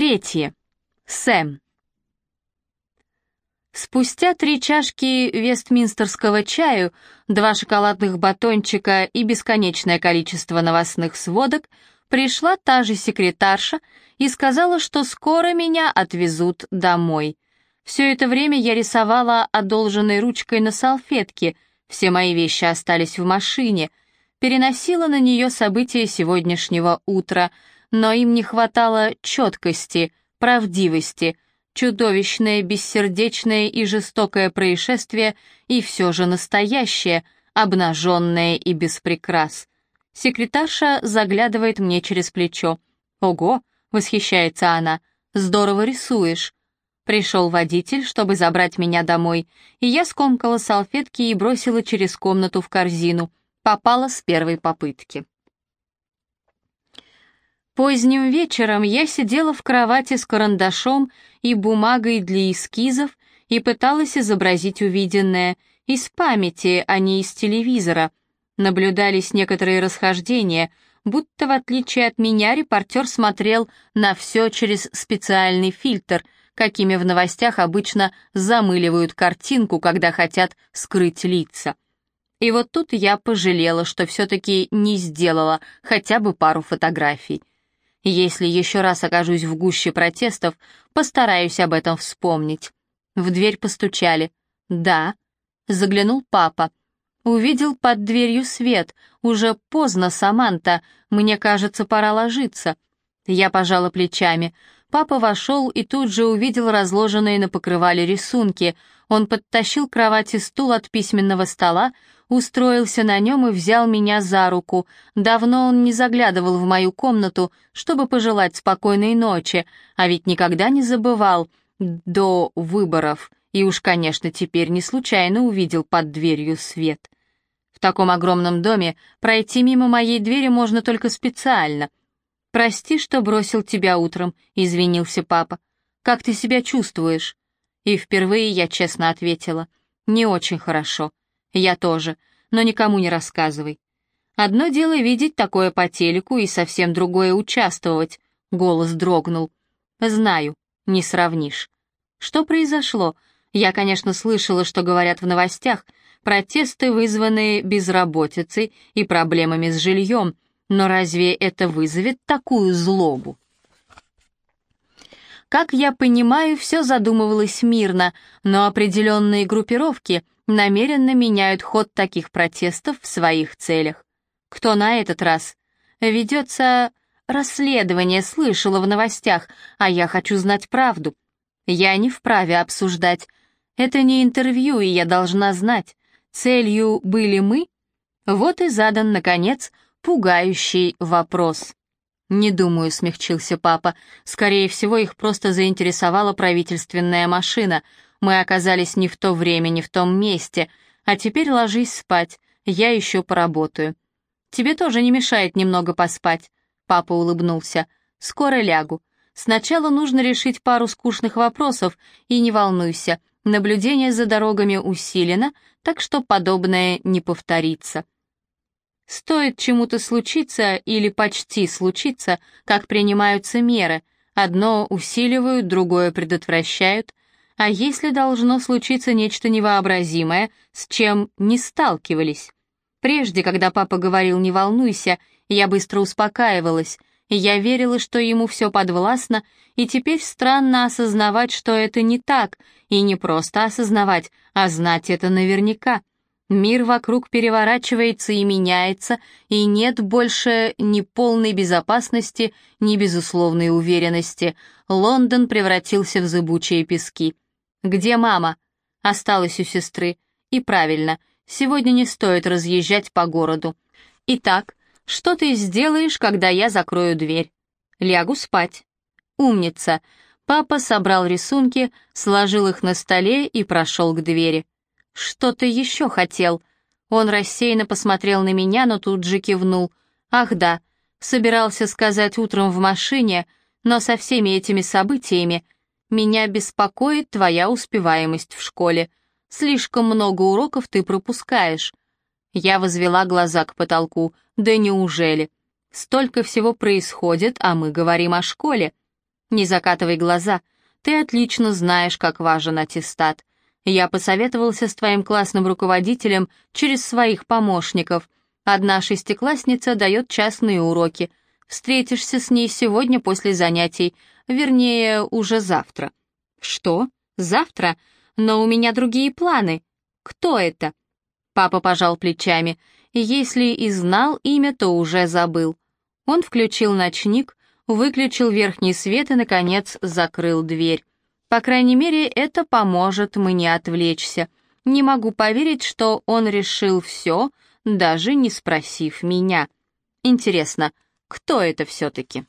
Третье. Сэм. Спустя три чашки вестминстерского чаю, два шоколадных батончика и бесконечное количество новостных сводок, пришла та же секретарша и сказала, что скоро меня отвезут домой. Все это время я рисовала одолженной ручкой на салфетке, все мои вещи остались в машине, переносила на нее события сегодняшнего утра, но им не хватало четкости, правдивости, чудовищное, бессердечное и жестокое происшествие и все же настоящее, обнаженное и без прикрас. Секретарша заглядывает мне через плечо. «Ого!» — восхищается она. «Здорово рисуешь». Пришел водитель, чтобы забрать меня домой, и я скомкала салфетки и бросила через комнату в корзину. Попала с первой попытки. Поздним вечером я сидела в кровати с карандашом и бумагой для эскизов и пыталась изобразить увиденное из памяти, а не из телевизора. Наблюдались некоторые расхождения, будто в отличие от меня репортер смотрел на все через специальный фильтр — какими в новостях обычно замыливают картинку, когда хотят скрыть лица. И вот тут я пожалела, что все-таки не сделала хотя бы пару фотографий. Если еще раз окажусь в гуще протестов, постараюсь об этом вспомнить. В дверь постучали. «Да». Заглянул папа. Увидел под дверью свет. Уже поздно, Саманта. Мне кажется, пора ложиться. Я пожала плечами. Папа вошел и тут же увидел разложенные на покрывале рисунки. Он подтащил к кровати стул от письменного стола, устроился на нем и взял меня за руку. Давно он не заглядывал в мою комнату, чтобы пожелать спокойной ночи, а ведь никогда не забывал до выборов, и уж, конечно, теперь не случайно увидел под дверью свет. В таком огромном доме пройти мимо моей двери можно только специально — «Прости, что бросил тебя утром», — извинился папа. «Как ты себя чувствуешь?» И впервые я честно ответила. «Не очень хорошо. Я тоже. Но никому не рассказывай. Одно дело видеть такое по телеку и совсем другое участвовать». Голос дрогнул. «Знаю, не сравнишь». «Что произошло?» Я, конечно, слышала, что говорят в новостях. Протесты, вызванные безработицей и проблемами с жильем — но разве это вызовет такую злобу? Как я понимаю, все задумывалось мирно, но определенные группировки намеренно меняют ход таких протестов в своих целях. Кто на этот раз? Ведется расследование, слышала в новостях, а я хочу знать правду. Я не вправе обсуждать. Это не интервью, и я должна знать. Целью были мы? Вот и задан, наконец, пугающий вопрос. «Не думаю», — смягчился папа. «Скорее всего, их просто заинтересовала правительственная машина. Мы оказались не в то время, не в том месте. А теперь ложись спать, я еще поработаю». «Тебе тоже не мешает немного поспать», — папа улыбнулся. «Скоро лягу. Сначала нужно решить пару скучных вопросов, и не волнуйся, наблюдение за дорогами усилено, так что подобное не повторится». Стоит чему-то случиться или почти случиться, как принимаются меры. Одно усиливают, другое предотвращают. А если должно случиться нечто невообразимое, с чем не сталкивались? Прежде, когда папа говорил «не волнуйся», я быстро успокаивалась. Я верила, что ему все подвластно, и теперь странно осознавать, что это не так, и не просто осознавать, а знать это наверняка. Мир вокруг переворачивается и меняется, и нет больше ни полной безопасности, ни безусловной уверенности. Лондон превратился в зыбучие пески. «Где мама?» Осталась у сестры. И правильно, сегодня не стоит разъезжать по городу. Итак, что ты сделаешь, когда я закрою дверь? Лягу спать. Умница. Папа собрал рисунки, сложил их на столе и прошел к двери. «Что ты еще хотел?» Он рассеянно посмотрел на меня, но тут же кивнул. «Ах да, собирался сказать утром в машине, но со всеми этими событиями меня беспокоит твоя успеваемость в школе. Слишком много уроков ты пропускаешь». Я возвела глаза к потолку. «Да неужели? Столько всего происходит, а мы говорим о школе». Не закатывай глаза. Ты отлично знаешь, как важен аттестат. Я посоветовался с твоим классным руководителем через своих помощников. Одна шестиклассница дает частные уроки. Встретишься с ней сегодня после занятий, вернее, уже завтра. Что? Завтра? Но у меня другие планы. Кто это? Папа пожал плечами. Если и знал имя, то уже забыл. Он включил ночник, выключил верхний свет и, наконец, закрыл дверь. По крайней мере, это поможет мне отвлечься. Не могу поверить, что он решил все, даже не спросив меня. Интересно, кто это все-таки?